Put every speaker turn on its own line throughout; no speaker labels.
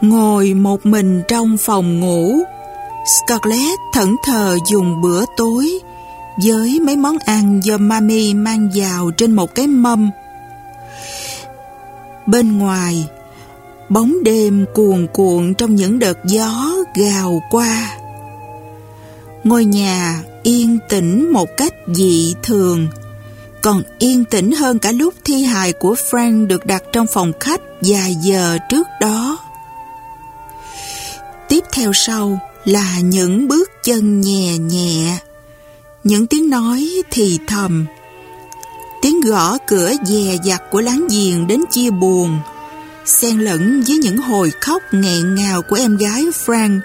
Ngồi một mình trong phòng ngủ, Scarlett thẫn thờ dùng bữa tối với mấy món ăn do Mami mang vào trên một cái mâm. Bên ngoài, bóng đêm cuồn cuộn trong những đợt gió gào qua. Ngôi nhà yên tĩnh một cách dị thường, còn yên tĩnh hơn cả lúc thi hài của Frank được đặt trong phòng khách vài giờ trước đó. Tiếp theo sau là những bước chân nhẹ nhẹ, những tiếng nói thì thầm, tiếng gõ cửa dè dặt của láng giềng đến chia buồn, xen lẫn với những hồi khóc nghẹn ngào của em gái Frank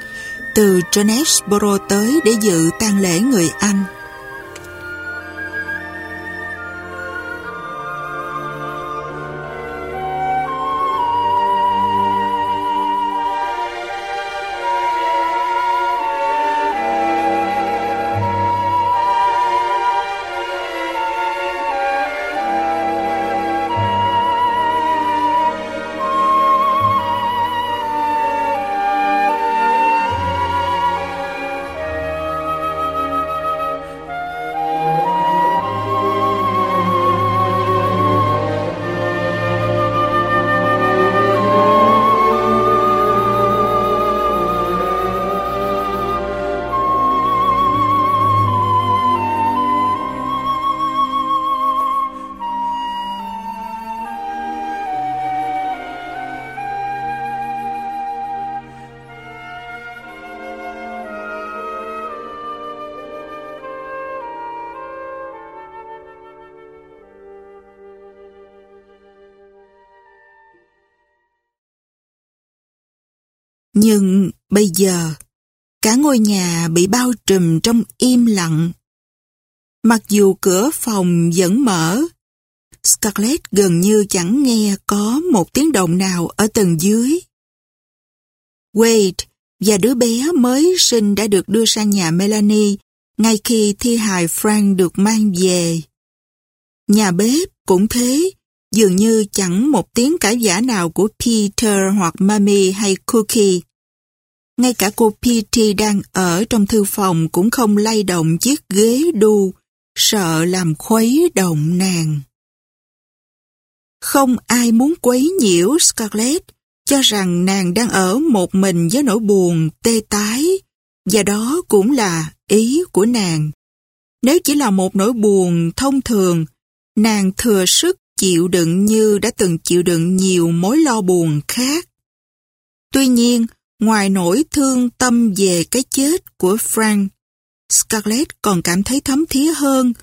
từ Jonesboro tới để dự tang lễ người Anh. Giờ, cả ngôi nhà bị bao trùm trong im lặng. Mặc dù cửa phòng vẫn mở, Scarlett gần như chẳng nghe có một tiếng động nào ở tầng dưới. Wade và đứa bé mới sinh đã được đưa sang nhà Melanie ngay khi thi hài Frank được mang về. Nhà bếp cũng thế, dường như chẳng một tiếng cãi giả nào của Peter hoặc Mami hay Cookie. Ngay cả cô Petey đang ở trong thư phòng cũng không lay động chiếc ghế đu, sợ làm khuấy động nàng. Không ai muốn quấy nhiễu Scarlett, cho rằng nàng đang ở một mình với nỗi buồn tê tái, và đó cũng là ý của nàng. Nếu chỉ là một nỗi buồn thông thường, nàng thừa sức chịu đựng như đã từng chịu đựng nhiều mối lo buồn khác. Tuy nhiên, ngoài nỗi thương tâm về cái chết của Frank, Scarlett còn cảm thấy thấm thía hơn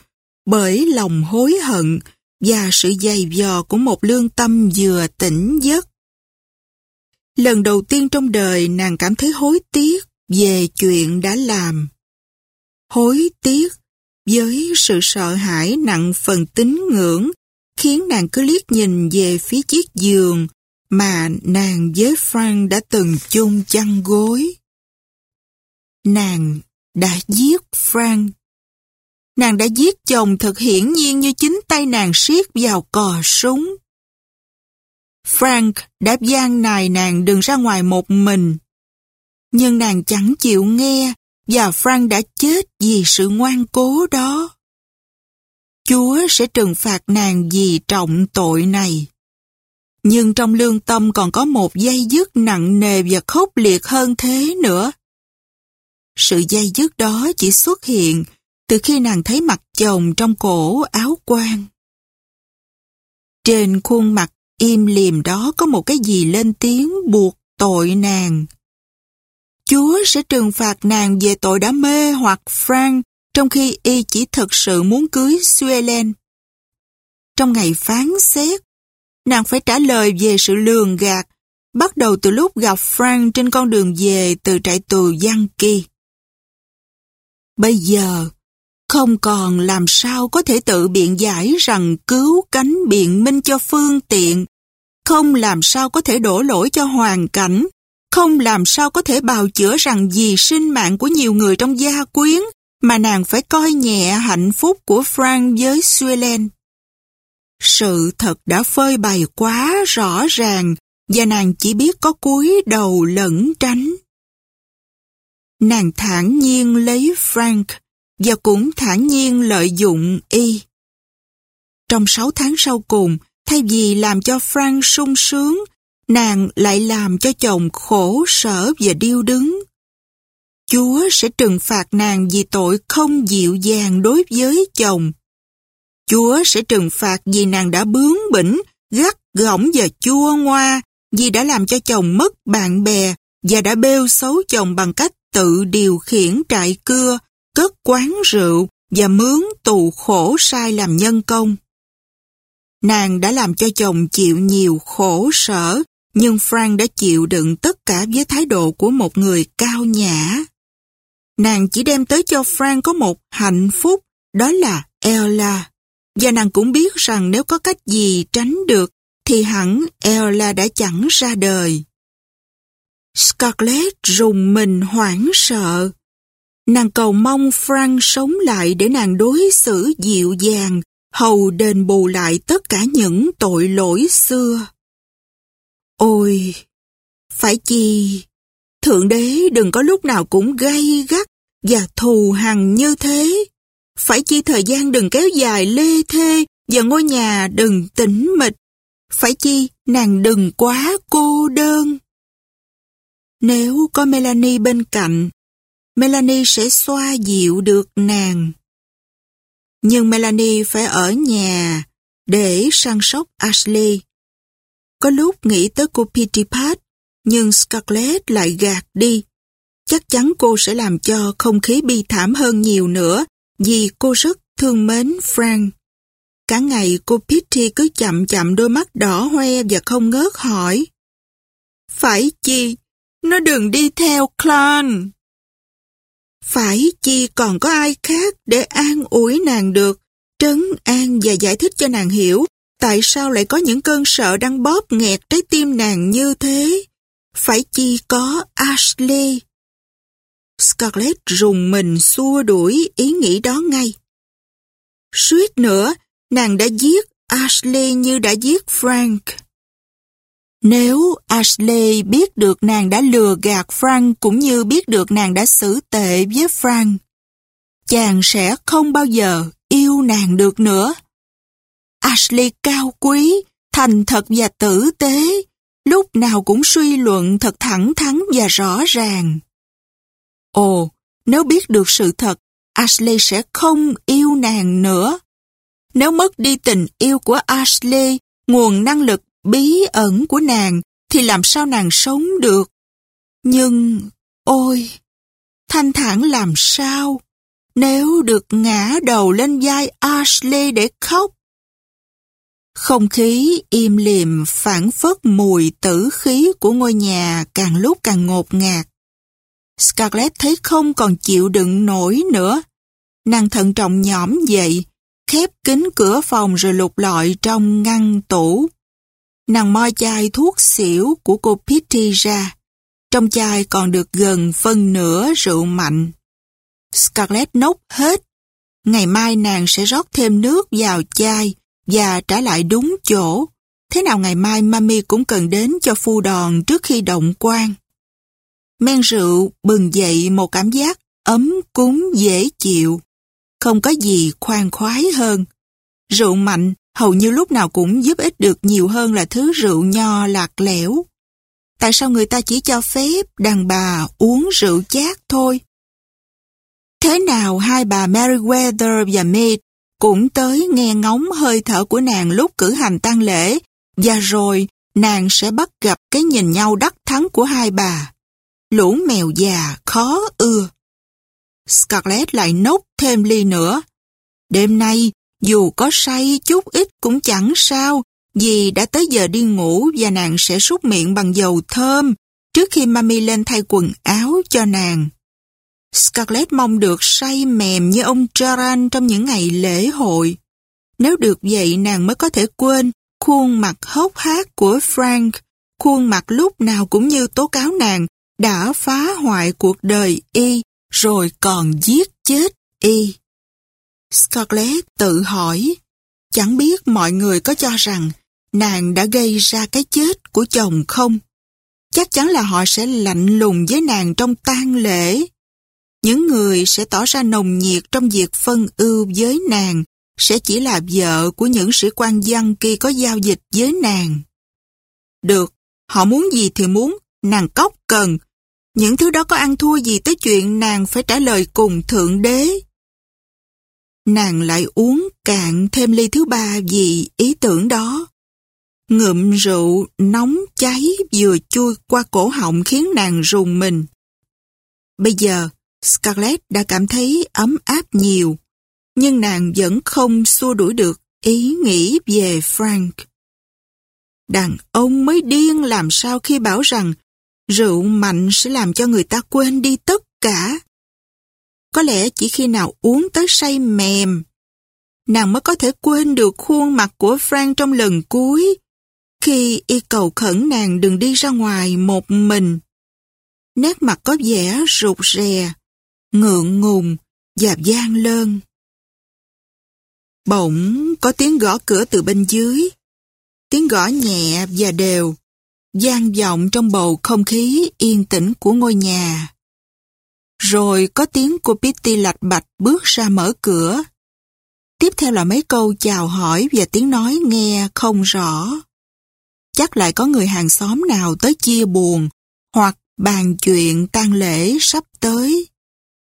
bởi lòng hối hận và sự dày dò của một lương tâm vừa tỉnh giấc. Lần đầu tiên trong đời nàng cảm thấy hối tiếc về chuyện đã làm. Hối tiếc với sự sợ hãi nặng phần tín ngưỡng khiến nàng cứ liếc nhìn về phía chiếc giường mà nàng với Frank đã từng chung chăn gối. Nàng đã giết Frank. Nàng đã giết chồng thật hiển nhiên như chính tay nàng siết vào cò súng. Frank đã gian nài nàng đừng ra ngoài một mình. Nhưng nàng chẳng chịu nghe và Frank đã chết vì sự ngoan cố đó. Chúa sẽ trừng phạt nàng vì trọng tội này. Nhưng trong lương tâm còn có một dây dứt nặng nề và khốc liệt hơn thế nữa. Sự dây dứt đó chỉ xuất hiện từ khi nàng thấy mặt chồng trong cổ áo quan. Trên khuôn mặt im liềm đó có một cái gì lên tiếng buộc tội nàng. Chúa sẽ trừng phạt nàng về tội đã mê hoặc Frank trong khi y chỉ thật sự muốn cưới Suelen. Trong ngày phán xét, nàng phải trả lời về sự lường gạt, bắt đầu từ lúc gặp Frank trên con đường về từ trại tù Yankee. Bây giờ, không còn làm sao có thể tự biện giải rằng cứu cánh biện minh cho phương tiện, không làm sao có thể đổ lỗi cho hoàn cảnh, không làm sao có thể bào chữa rằng vì sinh mạng của nhiều người trong gia quyến mà nàng phải coi nhẹ hạnh phúc của Frank với Suelen. Sự thật đã phơi bày quá rõ ràng và nàng chỉ biết có cúi đầu lẫn tránh. Nàng thản nhiên lấy Frank và cũng thản nhiên lợi dụng y. Trong sáu tháng sau cùng, thay vì làm cho Frank sung sướng, nàng lại làm cho chồng khổ sở và điêu đứng. Chúa sẽ trừng phạt nàng vì tội không dịu dàng đối với chồng. Chúa sẽ trừng phạt vì nàng đã bướng bỉnh, gắt gỏng và chua ngoa, vì đã làm cho chồng mất bạn bè và đã bêu xấu chồng bằng cách tự điều khiển trại cưa, cất quán rượu và mướn tù khổ sai làm nhân công. Nàng đã làm cho chồng chịu nhiều khổ sở, nhưng Frank đã chịu đựng tất cả với thái độ của một người cao nhã. Nàng chỉ đem tới cho Frank có một hạnh phúc, đó là Ella. Và nàng cũng biết rằng nếu có cách gì tránh được, thì hẳn Ella đã chẳng ra đời. Scarlett rùng mình hoảng sợ. Nàng cầu mong Frank sống lại để nàng đối xử dịu dàng, hầu đền bù lại tất cả những tội lỗi xưa. Ôi, phải chi, Thượng đế đừng có lúc nào cũng gay gắt và thù hằn như thế. Phải chi thời gian đừng kéo dài lê thê và ngôi nhà đừng tĩnh mịch. Phải chi nàng đừng quá cô đơn. Nếu có Melanie bên cạnh, Melanie sẽ xoa dịu được nàng. Nhưng Melanie phải ở nhà để săn sóc Ashley. Có lúc nghĩ tới cô Petey nhưng Scarlett lại gạt đi. Chắc chắn cô sẽ làm cho không khí bi thảm hơn nhiều nữa vì cô rất thương mến Frank. Cả ngày cô Petey cứ chậm chậm đôi mắt đỏ hoe và không ngớt hỏi. Phải chi? Nó đừng đi theo Clan. Phải chi còn có ai khác để an ủi nàng được, trấn an và giải thích cho nàng hiểu tại sao lại có những cơn sợ đang bóp nghẹt trái tim nàng như thế. Phải chi có Ashley. Scarlett rùng mình xua đuổi ý nghĩ đó ngay. Suýt nữa, nàng đã giết Ashley như đã giết Frank. Nếu Ashley biết được nàng đã lừa gạt Frank cũng như biết được nàng đã xử tệ với Frank, chàng sẽ không bao giờ yêu nàng được nữa. Ashley cao quý, thành thật và tử tế, lúc nào cũng suy luận thật thẳng thắn và rõ ràng. Ồ, nếu biết được sự thật, Ashley sẽ không yêu nàng nữa. Nếu mất đi tình yêu của Ashley, nguồn năng lực bí ẩn của nàng, thì làm sao nàng sống được? Nhưng, ôi, thanh thản làm sao? Nếu được ngã đầu lên vai Ashley để khóc. Không khí im lìm phản phất mùi tử khí của ngôi nhà càng lúc càng ngột ngạt. Scarlett thấy không còn chịu đựng nổi nữa. Nàng thận trọng nhõm dậy, khép kín cửa phòng rồi lục lọi trong ngăn tủ. Nàng moi chai thuốc xỉu của cô Pitty ra. Trong chai còn được gần phân nửa rượu mạnh. Scarlett nốc hết. Ngày mai nàng sẽ rót thêm nước vào chai và trả lại đúng chỗ. Thế nào ngày mai mami cũng cần đến cho phu đòn trước khi động quan. Men rượu bừng dậy một cảm giác ấm cúng dễ chịu. Không có gì khoan khoái hơn. Rượu mạnh hầu như lúc nào cũng giúp ích được nhiều hơn là thứ rượu nho lạc lẽo. Tại sao người ta chỉ cho phép đàn bà uống rượu chát thôi? Thế nào hai bà Meriwether và Mead cũng tới nghe ngóng hơi thở của nàng lúc cử hành tang lễ, và rồi nàng sẽ bắt gặp cái nhìn nhau đắc thắng của hai bà. Lũ mèo già khó ưa. Scarlett lại nốc thêm ly nữa. Đêm nay, dù có say chút ít cũng chẳng sao, vì đã tới giờ đi ngủ và nàng sẽ súc miệng bằng dầu thơm trước khi mami lên thay quần áo cho nàng. Scarlett mong được say mềm như ông Charan trong những ngày lễ hội. Nếu được vậy nàng mới có thể quên khuôn mặt hốc hác của Frank, khuôn mặt lúc nào cũng như tố cáo nàng đã phá hoại cuộc đời y rồi còn giết chết y. Scarlett tự hỏi, chẳng biết mọi người có cho rằng nàng đã gây ra cái chết của chồng không? Chắc chắn là họ sẽ lạnh lùng với nàng trong tang lễ. Những người sẽ tỏ ra nồng nhiệt trong việc phân ưu với nàng sẽ chỉ là vợ của những sĩ quan dân khi có giao dịch với nàng. Được, họ muốn gì thì muốn, nàng cóc cần. Những thứ đó có ăn thua gì tới chuyện nàng phải trả lời cùng Thượng Đế. Nàng lại uống cạn thêm ly thứ ba vì ý tưởng đó. Ngụm rượu nóng cháy vừa chui qua cổ họng khiến nàng rùng mình. Bây giờ, Scarlett đã cảm thấy ấm áp nhiều, nhưng nàng vẫn không xua đuổi được ý nghĩ về Frank. Đàn ông mới điên làm sao khi bảo rằng rượu mạnh sẽ làm cho người ta quên đi tất cả. Có lẽ chỉ khi nào uống tới say mềm, nàng mới có thể quên được khuôn mặt của Frank trong lần cuối, khi y cầu khẩn nàng đừng đi ra ngoài một mình. Nét mặt có vẻ rụt rè, ngượng ngùng và gian lơn. Bỗng có tiếng gõ cửa từ bên dưới. Tiếng gõ nhẹ và đều, gian vọng trong bầu không khí yên tĩnh của ngôi nhà. Rồi có tiếng của Pitty lạch bạch bước ra mở cửa. Tiếp theo là mấy câu chào hỏi và tiếng nói nghe không rõ. Chắc lại có người hàng xóm nào tới chia buồn hoặc bàn chuyện tang lễ sắp tới.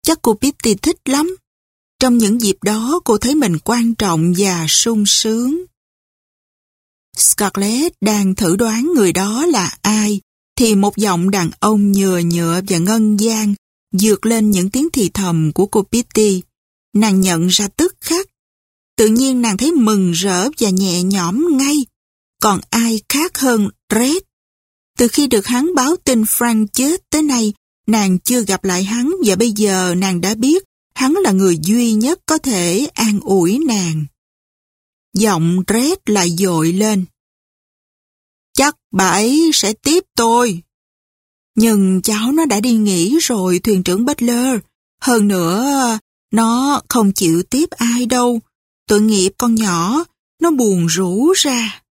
Chắc cô Pitty thích lắm. Trong những dịp đó cô thấy mình quan trọng và sung sướng. Scarlett đang thử đoán người đó là ai, thì một giọng đàn ông nhừa nhựa và ngân gian dược lên những tiếng thì thầm của cô Pitty. Nàng nhận ra tức khắc. Tự nhiên nàng thấy mừng rỡ và nhẹ nhõm ngay. Còn ai khác hơn Red? Từ khi được hắn báo tin Frank chết tới nay, nàng chưa gặp lại hắn và bây giờ nàng đã biết hắn là người duy nhất có thể an ủi nàng. Giọng rét lại dội lên. Chắc bà ấy sẽ tiếp tôi. Nhưng cháu nó đã đi nghỉ rồi thuyền trưởng Butler. Hơn nữa, nó không chịu tiếp ai đâu. Tội nghiệp con nhỏ, nó buồn rũ ra.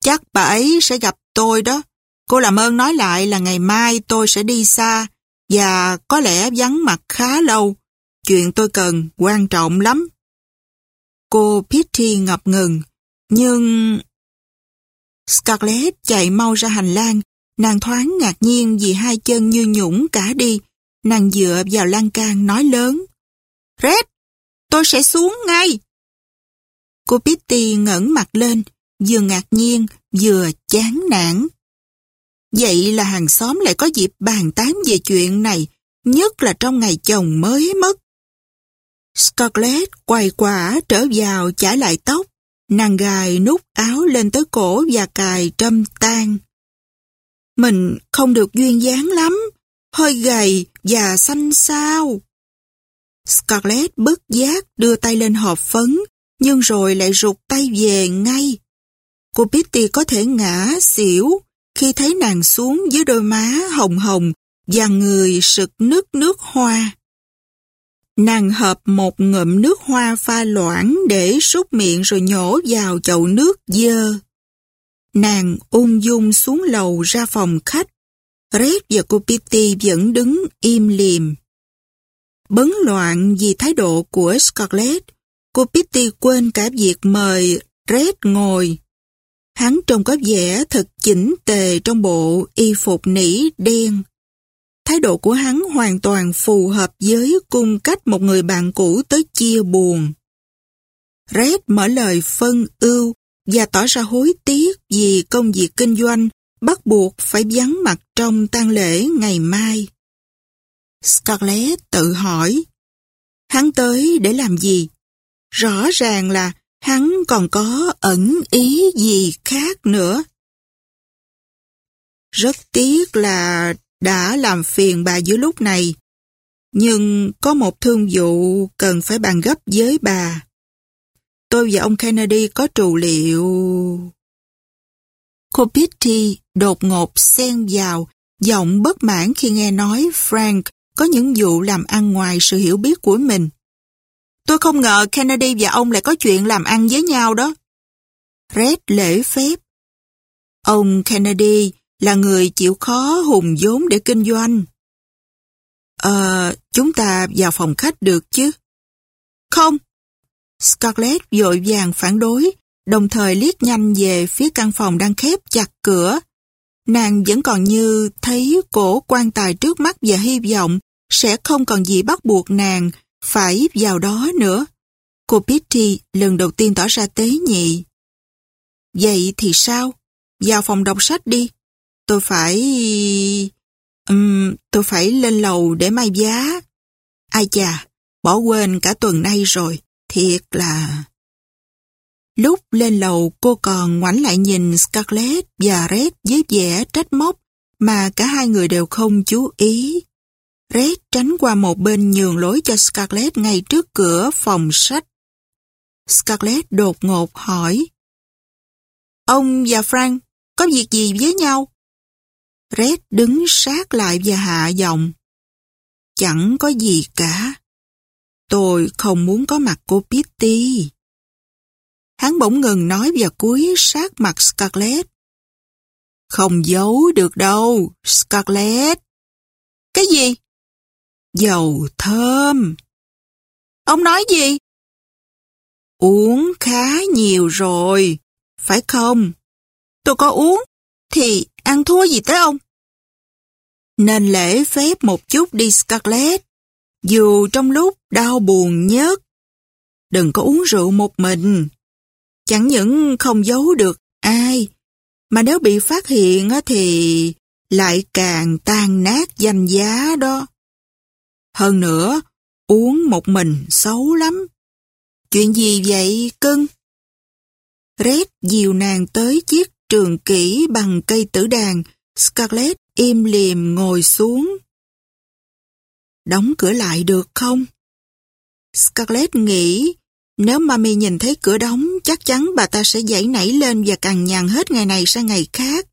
Chắc bà ấy sẽ gặp tôi đó. Cô làm ơn nói lại là ngày mai tôi sẽ đi xa và có lẽ vắng mặt khá lâu. Chuyện tôi cần quan trọng lắm. Cô Pitty ngập ngừng, nhưng... Scarlett chạy mau ra hành lang, nàng thoáng ngạc nhiên vì hai chân như nhũng cả đi. Nàng dựa vào lan can nói lớn. Red, tôi sẽ xuống ngay. Cô Pitty ngẩng mặt lên, vừa ngạc nhiên, vừa chán nản. Vậy là hàng xóm lại có dịp bàn tán về chuyện này, nhất là trong ngày chồng mới mất. Scarlett quay quả trở vào chải lại tóc, nàng gài nút áo lên tới cổ và cài trâm tan. Mình không được duyên dáng lắm, hơi gầy và xanh xao. Scarlett bất giác đưa tay lên hộp phấn, nhưng rồi lại rụt tay về ngay. Cô Pitty có thể ngã xỉu khi thấy nàng xuống dưới đôi má hồng hồng và người sực nước nước hoa. Nàng hợp một ngụm nước hoa pha loãng để súc miệng rồi nhổ vào chậu nước dơ. Nàng ung dung xuống lầu ra phòng khách. Red và cô Pitty vẫn đứng im liềm. Bấn loạn vì thái độ của Scarlett, cô Pitty quên cả việc mời Red ngồi. Hắn trông có vẻ thật chỉnh tề trong bộ y phục nỉ đen. Thái độ của hắn hoàn toàn phù hợp với cung cách một người bạn cũ tới chia buồn. Red mở lời phân ưu và tỏ ra hối tiếc vì công việc kinh doanh bắt buộc phải vắng mặt trong tang lễ ngày mai. Scarlett tự hỏi, hắn tới để làm gì? Rõ ràng là hắn còn có ẩn ý gì khác nữa. Rất tiếc là đã làm phiền bà giữa lúc này, nhưng có một thương vụ cần phải bàn gấp với bà. Tôi và ông Kennedy có trù liệu... Cô Pitty đột ngột xen vào, giọng bất mãn khi nghe nói Frank có những vụ làm ăn ngoài sự hiểu biết của mình. Tôi không ngờ Kennedy và ông lại có chuyện làm ăn với nhau đó. Red lễ phép. Ông Kennedy là người chịu khó hùng vốn để kinh doanh. Ờ, chúng ta vào phòng khách được chứ? Không. Scarlett vội vàng phản đối, đồng thời liếc nhanh về phía căn phòng đang khép chặt cửa. Nàng vẫn còn như thấy cổ quan tài trước mắt và hy vọng sẽ không còn gì bắt buộc nàng phải vào đó nữa. Cô Pitty lần đầu tiên tỏ ra tế nhị. Vậy thì sao? Vào phòng đọc sách đi. Tôi phải... Um, tôi phải lên lầu để may giá. Ai chà, bỏ quên cả tuần nay rồi. Thiệt là... Lúc lên lầu cô còn ngoảnh lại nhìn Scarlett và Red với vẻ trách móc mà cả hai người đều không chú ý. Red tránh qua một bên nhường lối cho Scarlett ngay trước cửa phòng sách. Scarlett đột ngột hỏi. Ông và Frank có việc gì với nhau? Red đứng sát lại và hạ giọng. Chẳng có gì cả. Tôi không muốn có mặt cô Pitty. Hắn bỗng ngừng nói và cúi sát mặt Scarlett. Không giấu được đâu, Scarlett. Cái gì? Dầu thơm. Ông nói gì? Uống khá nhiều rồi, phải không? Tôi có uống, thì ăn thua gì tới ông? Nên lễ phép một chút đi Scarlett, dù trong lúc đau buồn nhất. Đừng có uống rượu một mình. Chẳng những không giấu được ai, mà nếu bị phát hiện thì lại càng tan nát danh giá đó. Hơn nữa, uống một mình xấu lắm. Chuyện gì vậy cưng? Red dìu nàng tới chiếc trường kỹ bằng cây tử đàn, Scarlett im liềm ngồi xuống. Đóng cửa lại được không? Scarlett nghĩ nếu Mami nhìn thấy cửa đóng chắc chắn bà ta sẽ dãy nảy lên và cằn nhằn hết ngày này sang ngày khác.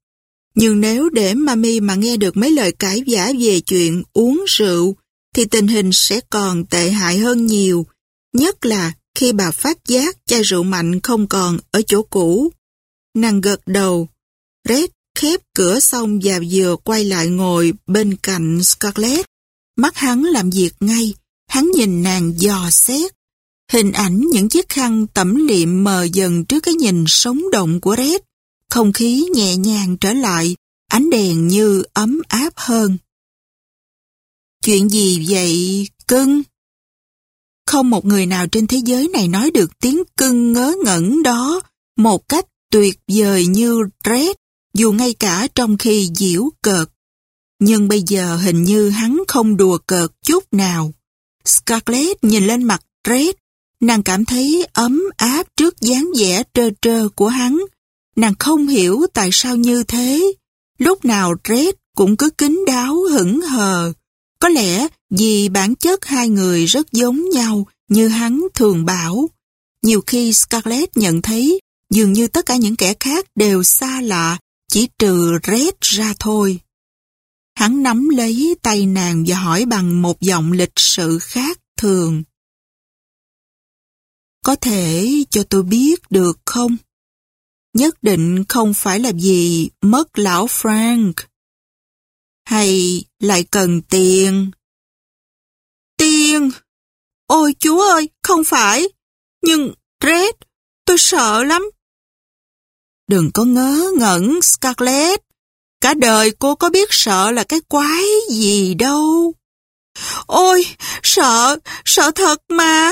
Nhưng nếu để Mami mà nghe được mấy lời cãi giả về chuyện uống rượu thì tình hình sẽ còn tệ hại hơn nhiều, nhất là khi bà phát giác chai rượu mạnh không còn ở chỗ cũ. Nàng gật đầu, Red khép cửa xong và vừa quay lại ngồi bên cạnh Scarlett. Mắt hắn làm việc ngay, hắn nhìn nàng dò xét. Hình ảnh những chiếc khăn tẩm liệm mờ dần trước cái nhìn sống động của Red. Không khí nhẹ nhàng trở lại, ánh đèn như ấm áp hơn. Chuyện gì vậy, cưng? Không một người nào trên thế giới này nói được tiếng cưng ngớ ngẩn đó một cách tuyệt vời như Red, dù ngay cả trong khi diễu cợt. Nhưng bây giờ hình như hắn không đùa cợt chút nào. Scarlett nhìn lên mặt Red, nàng cảm thấy ấm áp trước dáng vẻ trơ trơ của hắn. Nàng không hiểu tại sao như thế. Lúc nào Red cũng cứ kính đáo hững hờ. Có lẽ vì bản chất hai người rất giống nhau như hắn thường bảo. Nhiều khi Scarlett nhận thấy dường như tất cả những kẻ khác đều xa lạ, chỉ trừ Red ra thôi. Hắn nắm lấy tay nàng và hỏi bằng một giọng lịch sự khác thường. Có thể cho tôi biết được không? Nhất định không phải là gì mất lão Frank. Hay lại cần tiền? Tiền? Ôi chúa ơi, không phải. Nhưng Red, tôi sợ lắm. Đừng có ngớ ngẩn, Scarlett. Cả đời cô có biết sợ là cái quái gì đâu. Ôi, sợ, sợ thật mà.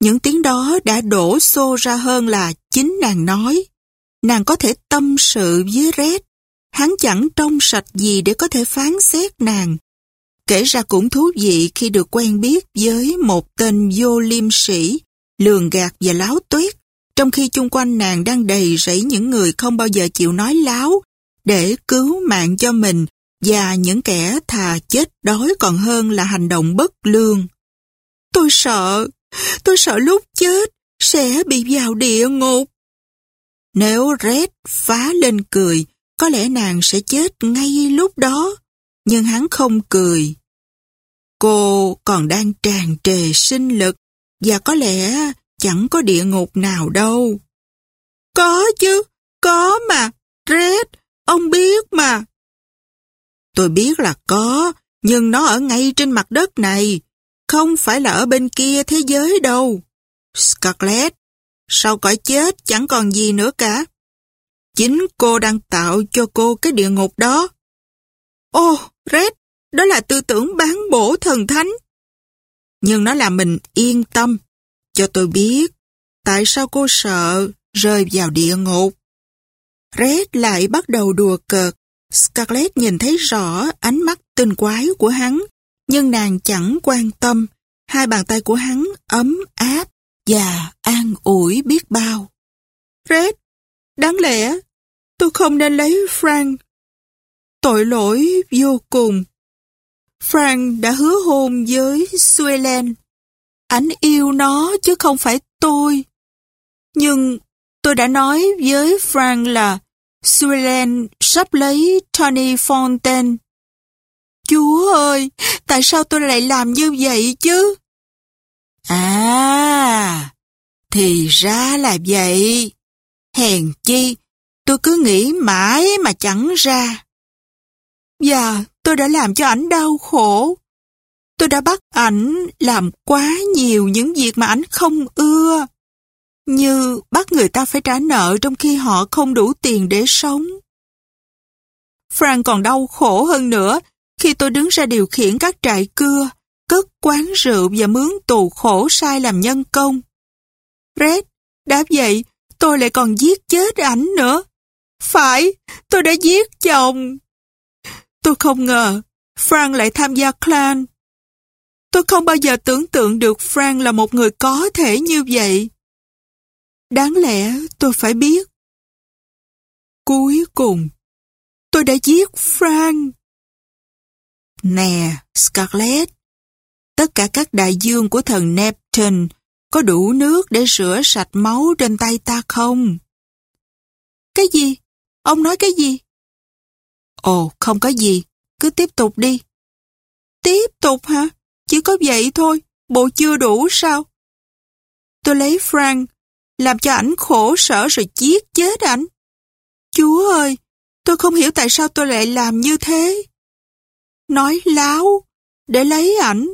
Những tiếng đó đã đổ xô ra hơn là chính nàng nói. Nàng có thể tâm sự với Red. Hắn chẳng trong sạch gì để có thể phán xét nàng. Kể ra cũng thú vị khi được quen biết với một tên vô liêm sĩ, lường gạt và láo tuyết, trong khi chung quanh nàng đang đầy rẫy những người không bao giờ chịu nói láo để cứu mạng cho mình và những kẻ thà chết đói còn hơn là hành động bất lương. Tôi sợ, tôi sợ lúc chết sẽ bị vào địa ngục. Nếu Red phá lên cười, có lẽ nàng sẽ chết ngay lúc đó. Nhưng hắn không cười. Cô còn đang tràn trề sinh lực và có lẽ chẳng có địa ngục nào đâu. Có chứ, có mà. Red, ông biết mà. Tôi biết là có, nhưng nó ở ngay trên mặt đất này. Không phải là ở bên kia thế giới đâu. Scarlett, sau cõi chết chẳng còn gì nữa cả. Chính cô đang tạo cho cô cái địa ngục đó. Ô, Red, đó là tư tưởng bán bổ thần thánh. Nhưng nó làm mình yên tâm. Cho tôi biết, tại sao cô sợ rơi vào địa ngục? Red lại bắt đầu đùa cợt. Scarlett nhìn thấy rõ ánh mắt tinh quái của hắn, nhưng nàng chẳng quan tâm. Hai bàn tay của hắn ấm áp và an ủi biết bao. Red, đáng lẽ tôi không nên lấy Frank. Tội lỗi vô cùng. Frank đã hứa hôn với Suelen. Ảnh yêu nó chứ không phải tôi. Nhưng tôi đã nói với Frank là Suelen sắp lấy Tony Fontaine. Chúa ơi, tại sao tôi lại làm như vậy chứ? À, thì ra là vậy. Hèn chi, tôi cứ nghĩ mãi mà chẳng ra. Và tôi đã làm cho ảnh đau khổ. Tôi đã bắt ảnh làm quá nhiều những việc mà ảnh không ưa. Như bắt người ta phải trả nợ trong khi họ không đủ tiền để sống. Frank còn đau khổ hơn nữa khi tôi đứng ra điều khiển các trại cưa, cất quán rượu và mướn tù khổ sai làm nhân công. Red, đã vậy, tôi lại còn giết chết ảnh nữa. Phải, tôi đã giết chồng. Tôi không ngờ Frank lại tham gia clan. Tôi không bao giờ tưởng tượng được Frank là một người có thể như vậy. Đáng lẽ tôi phải biết. Cuối cùng, tôi đã giết Frank. Nè, Scarlett, tất cả các đại dương của thần Neptune có đủ nước để rửa sạch máu trên tay ta không? Cái gì? Ông nói cái gì? Ồ, không có gì, cứ tiếp tục đi. Tiếp tục hả? Chỉ có vậy thôi, bộ chưa đủ sao? Tôi lấy Frank, làm cho ảnh khổ sở rồi giết chết ảnh. Chúa ơi, tôi không hiểu tại sao tôi lại làm như thế. Nói láo, để lấy ảnh.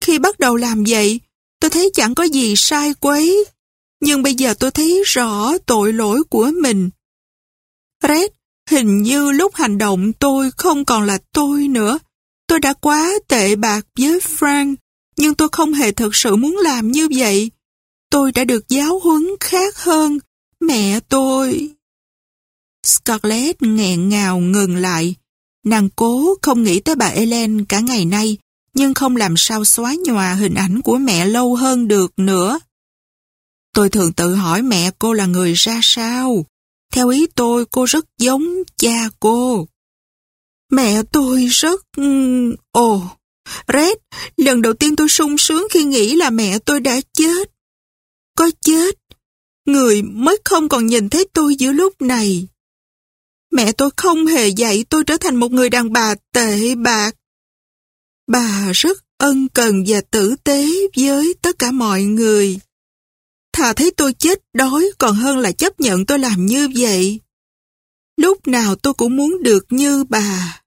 Khi bắt đầu làm vậy, tôi thấy chẳng có gì sai quấy, nhưng bây giờ tôi thấy rõ tội lỗi của mình. Red, hình như lúc hành động tôi không còn là tôi nữa. Tôi đã quá tệ bạc với Frank, nhưng tôi không hề thực sự muốn làm như vậy. Tôi đã được giáo huấn khác hơn. Mẹ tôi... Scarlett nghẹn ngào ngừng lại. Nàng cố không nghĩ tới bà Ellen cả ngày nay, nhưng không làm sao xóa nhòa hình ảnh của mẹ lâu hơn được nữa. Tôi thường tự hỏi mẹ cô là người ra sao. Theo ý tôi, cô rất giống cha cô. Mẹ tôi rất... Ồ, Red, lần đầu tiên tôi sung sướng khi nghĩ là mẹ tôi đã chết. Có chết, người mới không còn nhìn thấy tôi giữa lúc này. Mẹ tôi không hề dạy tôi trở thành một người đàn bà tệ bạc. Bà rất ân cần và tử tế với tất cả mọi người. Thà thấy tôi chết đói còn hơn là chấp nhận tôi làm như vậy. Lúc nào tôi cũng muốn được như bà.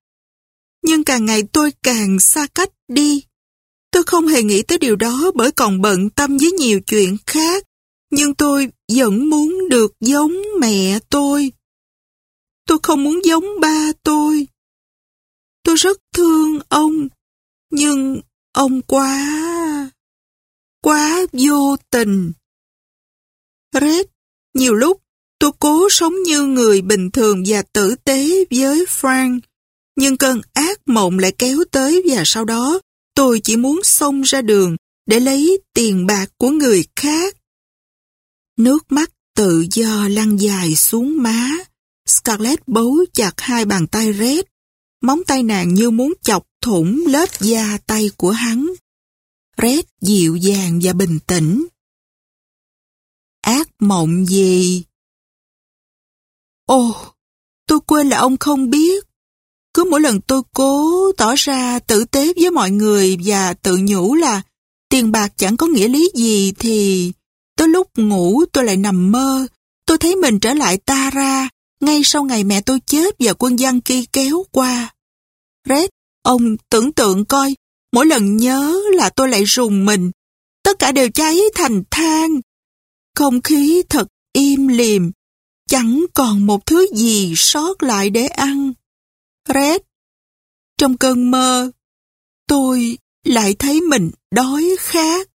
Nhưng càng ngày tôi càng xa cách đi. Tôi không hề nghĩ tới điều đó bởi còn bận tâm với nhiều chuyện khác. Nhưng tôi vẫn muốn được giống mẹ tôi. Tôi không muốn giống ba tôi. Tôi rất thương ông, nhưng ông quá, quá vô tình. Red, nhiều lúc tôi cố sống như người bình thường và tử tế với Frank, nhưng cơn ác mộng lại kéo tới và sau đó tôi chỉ muốn xông ra đường để lấy tiền bạc của người khác. Nước mắt tự do lăn dài xuống má. Scarlett bấu chặt hai bàn tay Red. Móng tay nàng như muốn chọc thủng lớp da tay của hắn. Red dịu dàng và bình tĩnh. Ác mộng gì? Ồ, tôi quên là ông không biết. Cứ mỗi lần tôi cố tỏ ra tử tế với mọi người và tự nhủ là tiền bạc chẳng có nghĩa lý gì thì tới lúc ngủ tôi lại nằm mơ tôi thấy mình trở lại Tara ngay sau ngày mẹ tôi chết và quân dân kia kéo qua. Red, ông tưởng tượng coi, mỗi lần nhớ là tôi lại rùng mình. Tất cả đều cháy thành than. Không khí thật im lìm, chẳng còn một thứ gì sót lại để ăn. Red, trong cơn mơ, tôi lại thấy mình đói khát.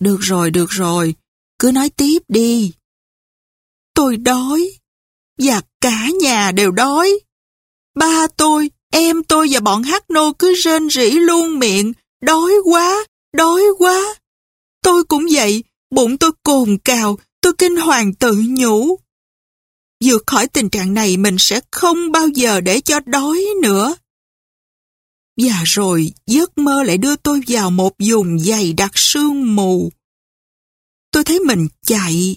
Được rồi, được rồi, cứ nói tiếp đi. Tôi đói, và cả nhà đều đói. Ba tôi, em tôi và bọn hát nô cứ rên rỉ luôn miệng, đói quá, đói quá. Tôi cũng vậy, bụng tôi cồn cào, tôi kinh hoàng tự nhủ. Vượt khỏi tình trạng này mình sẽ không bao giờ để cho đói nữa. Và rồi giấc mơ lại đưa tôi vào một vùng dày đặc sương mù. Tôi thấy mình chạy,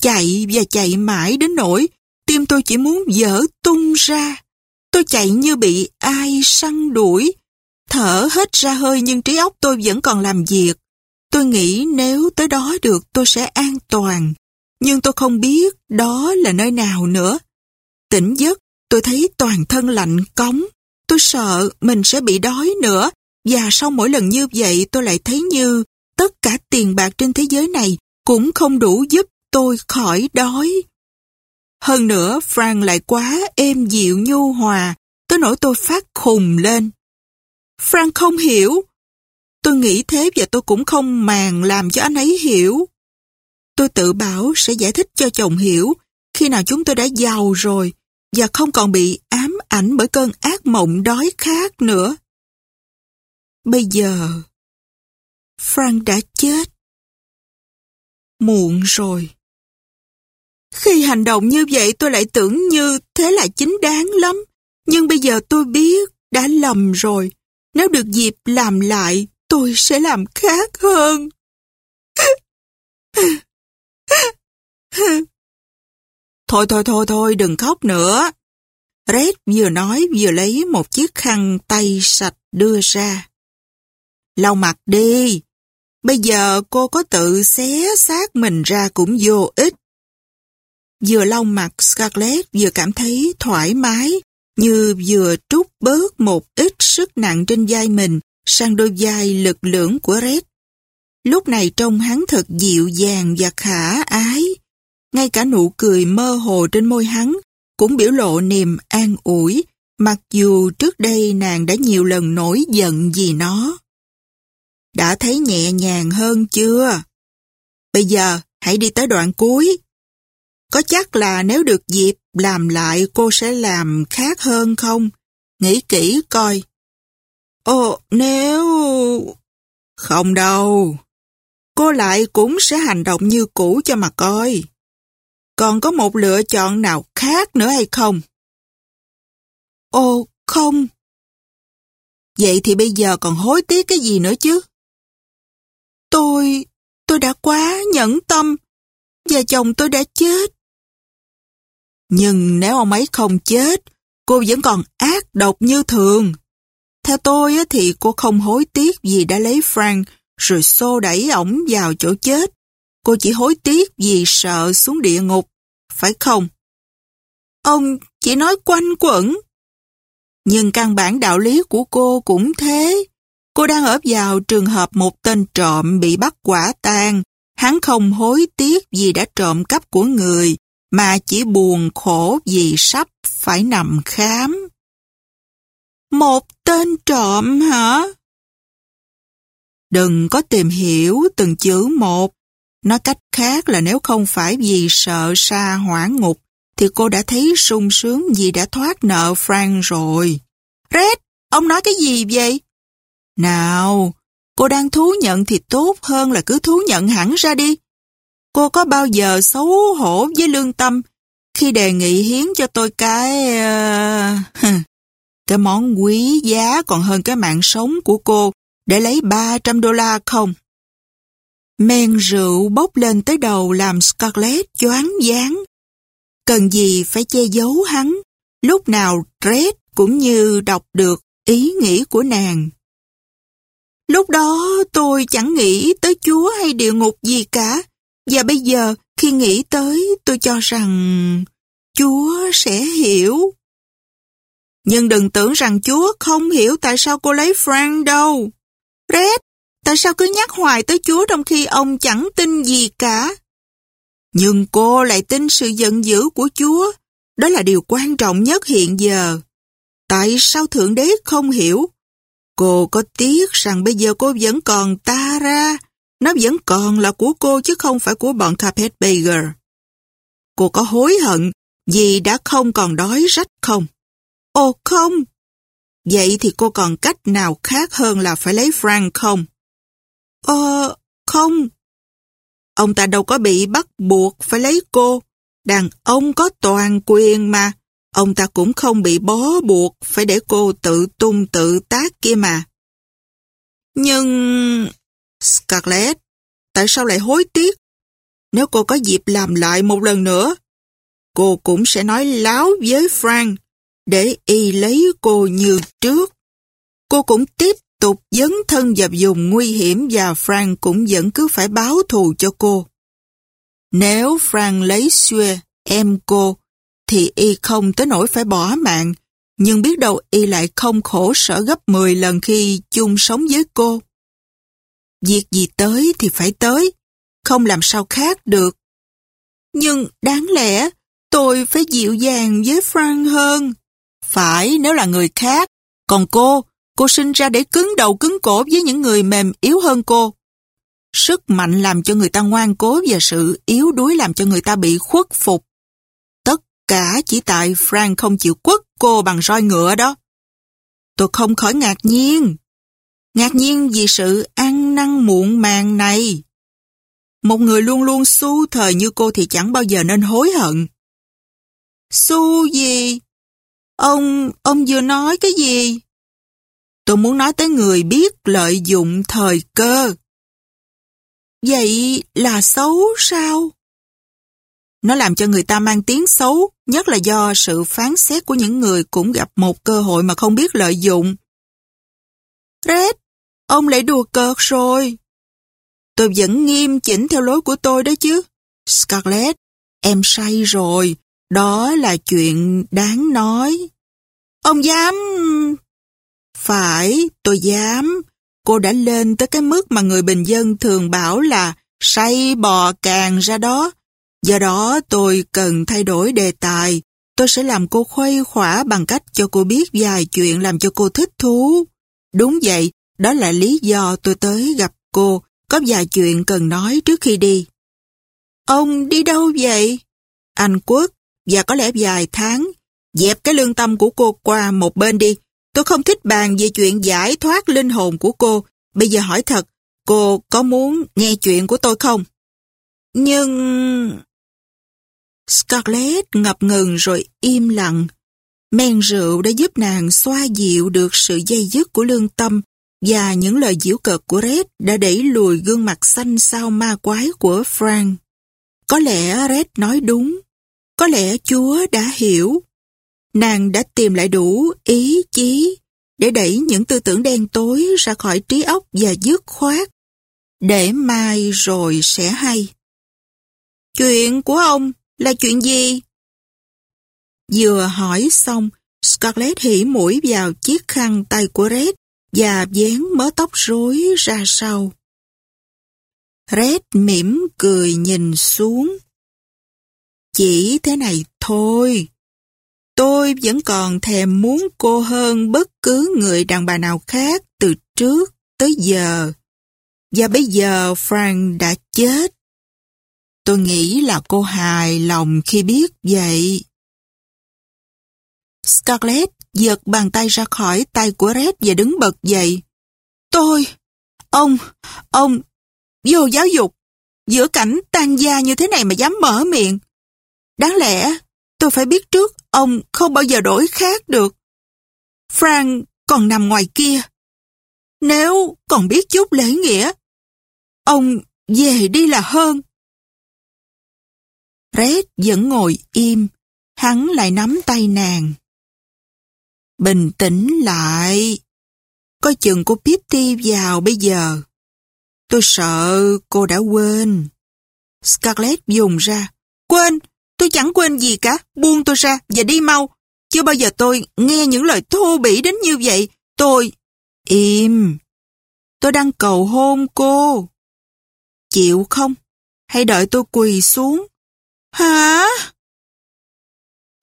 chạy và chạy mãi đến nỗi tim tôi chỉ muốn dở tung ra. Tôi chạy như bị ai săn đuổi, thở hết ra hơi nhưng trí óc tôi vẫn còn làm việc. Tôi nghĩ nếu tới đó được tôi sẽ an toàn, nhưng tôi không biết đó là nơi nào nữa. Tỉnh giấc, tôi thấy toàn thân lạnh cống. Tôi sợ mình sẽ bị đói nữa, và sau mỗi lần như vậy tôi lại thấy như tất cả tiền bạc trên thế giới này cũng không đủ giúp tôi khỏi đói. Hơn nữa, Frank lại quá êm dịu nhu hòa, tới nỗi tôi phát khùng lên. Frank không hiểu. Tôi nghĩ thế và tôi cũng không màng làm cho anh ấy hiểu. Tôi tự bảo sẽ giải thích cho chồng hiểu khi nào chúng tôi đã giàu rồi và không còn bị ám ảnh bởi cơn ác mộng đói khát nữa. Bây giờ, Frank đã chết. Muộn rồi. Khi hành động như vậy tôi lại tưởng như thế là chính đáng lắm. Nhưng bây giờ tôi biết đã lầm rồi. Nếu được dịp làm lại, tôi sẽ làm khác hơn. thôi thôi thôi thôi, đừng khóc nữa. Red vừa nói vừa lấy một chiếc khăn tay sạch đưa ra. Lau mặt đi. Bây giờ cô có tự xé xác mình ra cũng vô ích. Vừa lau mặt Scarlett vừa cảm thấy thoải mái, như vừa trút bớt một ít sức nặng trên vai mình sang đôi vai lực lưỡng của Red. Lúc này trông hắn thật dịu dàng và khả ái. Ngay cả nụ cười mơ hồ trên môi hắn cũng biểu lộ niềm an ủi, mặc dù trước đây nàng đã nhiều lần nổi giận vì nó. Đã thấy nhẹ nhàng hơn chưa? Bây giờ hãy đi tới đoạn cuối. Có chắc là nếu được dịp làm lại cô sẽ làm khác hơn không? Nghĩ kỹ coi. Ồ, nếu... Không đâu. Cô lại cũng sẽ hành động như cũ cho mà coi. Còn có một lựa chọn nào khác nữa hay không? Ồ, không. Vậy thì bây giờ còn hối tiếc cái gì nữa chứ? Tôi, tôi đã quá nhẫn tâm, và chồng tôi đã chết. Nhưng nếu ông ấy không chết, cô vẫn còn ác độc như thường. Theo tôi thì cô không hối tiếc vì đã lấy Frank rồi xô đẩy ổng vào chỗ chết. Cô chỉ hối tiếc vì sợ xuống địa ngục, phải không? Ông chỉ nói quanh quẩn. Nhưng căn bản đạo lý của cô cũng thế. Cô đang ở vào trường hợp một tên trộm bị bắt quả tang. Hắn không hối tiếc vì đã trộm cắp của người, mà chỉ buồn khổ vì sắp phải nằm khám. Một tên trộm hả? Đừng có tìm hiểu từng chữ một. Nói cách khác là nếu không phải vì sợ xa hỏa ngục, thì cô đã thấy sung sướng vì đã thoát nợ Frank rồi. Red, ông nói cái gì vậy? Nào, cô đang thú nhận thì tốt hơn là cứ thú nhận hẳn ra đi. Cô có bao giờ xấu hổ với lương tâm khi đề nghị hiến cho tôi cái... Uh, cái món quý giá còn hơn cái mạng sống của cô để lấy 300 đô la không? Men rượu bốc lên tới đầu làm Scarlett choáng váng. Cần gì phải che giấu hắn, lúc nào Red cũng như đọc được ý nghĩ của nàng. Lúc đó tôi chẳng nghĩ tới Chúa hay địa ngục gì cả, và bây giờ Khi nghĩ tới, tôi cho rằng Chúa sẽ hiểu. Nhưng đừng tưởng rằng Chúa không hiểu tại sao cô lấy Frank đâu. Red, tại sao cứ nhắc hoài tới Chúa trong khi ông chẳng tin gì cả? Nhưng cô lại tin sự giận dữ của Chúa. Đó là điều quan trọng nhất hiện giờ. Tại sao Thượng Đế không hiểu? Cô có tiếc rằng bây giờ cô vẫn còn ta ra. Nó vẫn còn là của cô chứ không phải của bọn Carpetbagger. Cô có hối hận vì đã không còn đói rách không? Ồ, không! Vậy thì cô còn cách nào khác hơn là phải lấy Frank không? Ờ, không. Ông ta đâu có bị bắt buộc phải lấy cô. Đàn ông có toàn quyền mà. Ông ta cũng không bị bó buộc phải để cô tự tung tự tác kia mà. Nhưng... Scarlett, tại sao lại hối tiếc? Nếu cô có dịp làm lại một lần nữa, cô cũng sẽ nói láo với Frank để y lấy cô như trước. Cô cũng tiếp tục dấn thân dập dùng nguy hiểm và Frank cũng vẫn cứ phải báo thù cho cô. Nếu Frank lấy Sue, em cô, thì y không tới nỗi phải bỏ mạng, nhưng biết đâu y lại không khổ sở gấp 10 lần khi chung sống với cô. Việc gì tới thì phải tới, không làm sao khác được. Nhưng đáng lẽ tôi phải dịu dàng với Frank hơn. Phải nếu là người khác, còn cô, cô sinh ra để cứng đầu cứng cổ với những người mềm yếu hơn cô. Sức mạnh làm cho người ta ngoan cố và sự yếu đuối làm cho người ta bị khuất phục. Tất cả chỉ tại Frank không chịu quất cô bằng roi ngựa đó. Tôi không khỏi ngạc nhiên. Ngạc nhiên vì sự ăn năn muộn màng này. Một người luôn luôn su thời như cô thì chẳng bao giờ nên hối hận. Su gì? Ông, ông vừa nói cái gì? Tôi muốn nói tới người biết lợi dụng thời cơ. Vậy là xấu sao? Nó làm cho người ta mang tiếng xấu, nhất là do sự phán xét của những người cũng gặp một cơ hội mà không biết lợi dụng. Red, ông lại đùa cợt rồi. Tôi vẫn nghiêm chỉnh theo lối của tôi đó chứ. Scarlett, em say rồi, đó là chuyện đáng nói. Ông dám... Phải, tôi dám. Cô đã lên tới cái mức mà người bình dân thường bảo là say bò càng ra đó. Do đó tôi cần thay đổi đề tài. Tôi sẽ làm cô khuây khỏa bằng cách cho cô biết vài chuyện làm cho cô thích thú. Đúng vậy, đó là lý do tôi tới gặp cô. Có vài chuyện cần nói trước khi đi. Ông đi đâu vậy? Anh Quốc, và có lẽ vài tháng, dẹp cái lương tâm của cô qua một bên đi. Tôi không thích bàn về chuyện giải thoát linh hồn của cô. Bây giờ hỏi thật, cô có muốn nghe chuyện của tôi không? Nhưng... Scarlett ngập ngừng rồi im lặng. Men rượu đã giúp nàng xoa dịu được sự dây dứt của lương tâm và những lời diễu cợt của Red đã đẩy lùi gương mặt xanh xao ma quái của Frank. Có lẽ Red nói đúng. Có lẽ Chúa đã hiểu. Nàng đã tìm lại đủ ý chí để đẩy những tư tưởng đen tối ra khỏi trí óc và dứt khoát. Để mai rồi sẽ hay. Chuyện của ông là chuyện gì? Vừa hỏi xong, Scarlett hỉ mũi vào chiếc khăn tay của Red và dán mớ tóc rối ra sau. Red mỉm cười nhìn xuống. Chỉ thế này thôi. Tôi vẫn còn thèm muốn cô hơn bất cứ người đàn bà nào khác từ trước tới giờ. Và bây giờ Frank đã chết. Tôi nghĩ là cô hài lòng khi biết vậy. Scarlett giật bàn tay ra khỏi tay của Red và đứng bật dậy. Tôi, ông, ông, vô giáo dục, giữa cảnh tan gia như thế này mà dám mở miệng. Đáng lẽ tôi phải biết trước ông không bao giờ đổi khác được. Frank còn nằm ngoài kia. Nếu còn biết chút lễ nghĩa, ông về đi là hơn. Red vẫn ngồi im, hắn lại nắm tay nàng. Bình tĩnh lại. Coi chừng cô Pitty vào bây giờ. Tôi sợ cô đã quên. Scarlett dùng ra. Quên, tôi chẳng quên gì cả, buông tôi ra và đi mau. Chưa bao giờ tôi nghe những lời thô bỉ đến như vậy. Tôi... Im. Tôi đang cầu hôn cô. Chịu không? Hay đợi tôi quỳ xuống? Hả?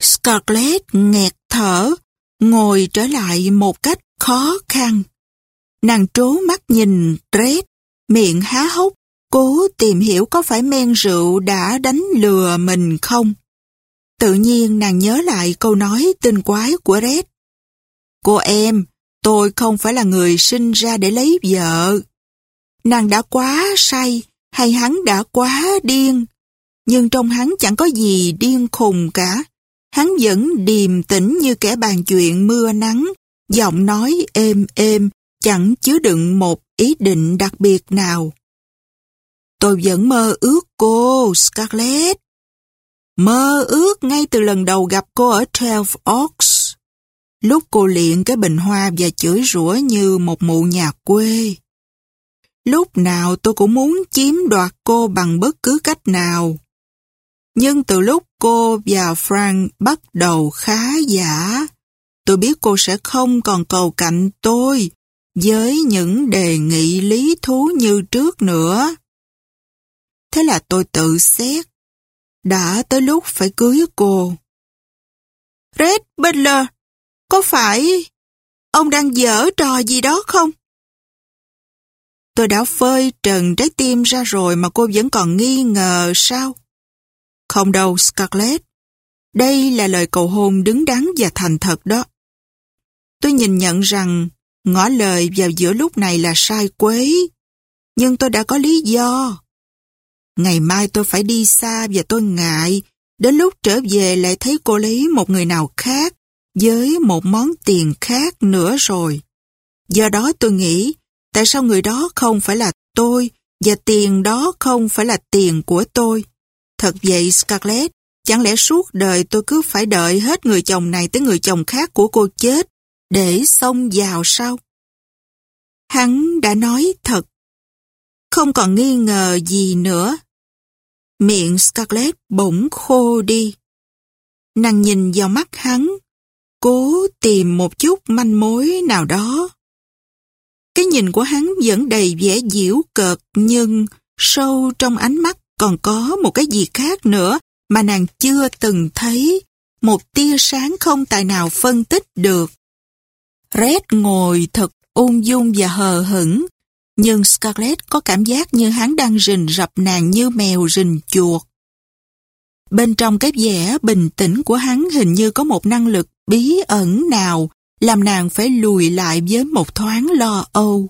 Scarlett nghẹt thở, ngồi trở lại một cách khó khăn. Nàng trố mắt nhìn Red, miệng há hốc, cố tìm hiểu có phải men rượu đã đánh lừa mình không. Tự nhiên nàng nhớ lại câu nói tinh quái của Red. Cô em, tôi không phải là người sinh ra để lấy vợ. Nàng đã quá say, hay hắn đã quá điên. Nhưng trong hắn chẳng có gì điên khùng cả. Hắn vẫn điềm tĩnh như kẻ bàn chuyện mưa nắng, giọng nói êm êm, chẳng chứa đựng một ý định đặc biệt nào. Tôi vẫn mơ ước cô, Scarlett. Mơ ước ngay từ lần đầu gặp cô ở Twelve Oaks. Lúc cô liện cái bình hoa và chửi rủa như một mụ nhà quê. Lúc nào tôi cũng muốn chiếm đoạt cô bằng bất cứ cách nào. Nhưng từ lúc cô và Frank bắt đầu khá giả, tôi biết cô sẽ không còn cầu cạnh tôi với những đề nghị lý thú như trước nữa. Thế là tôi tự xét, đã tới lúc phải cưới cô. Red Butler, có phải ông đang dở trò gì đó không? Tôi đã phơi trần trái tim ra rồi mà cô vẫn còn nghi ngờ sao? Không đâu, Scarlett. Đây là lời cầu hôn đứng đắn và thành thật đó. Tôi nhìn nhận rằng ngỏ lời vào giữa lúc này là sai quấy. Nhưng tôi đã có lý do. Ngày mai tôi phải đi xa và tôi ngại. Đến lúc trở về lại thấy cô lấy một người nào khác với một món tiền khác nữa rồi. Do đó tôi nghĩ tại sao người đó không phải là tôi và tiền đó không phải là tiền của tôi. Thật vậy Scarlett, chẳng lẽ suốt đời tôi cứ phải đợi hết người chồng này tới người chồng khác của cô chết để xông vào sao? Hắn đã nói thật. Không còn nghi ngờ gì nữa. Miệng Scarlett bỗng khô đi. Nàng nhìn vào mắt hắn, cố tìm một chút manh mối nào đó. Cái nhìn của hắn vẫn đầy vẻ diễu cợt nhưng sâu trong ánh mắt còn có một cái gì khác nữa mà nàng chưa từng thấy, một tia sáng không tài nào phân tích được. Red ngồi thật ung dung và hờ hững, nhưng Scarlett có cảm giác như hắn đang rình rập nàng như mèo rình chuột. Bên trong cái vẻ bình tĩnh của hắn hình như có một năng lực bí ẩn nào làm nàng phải lùi lại với một thoáng lo âu.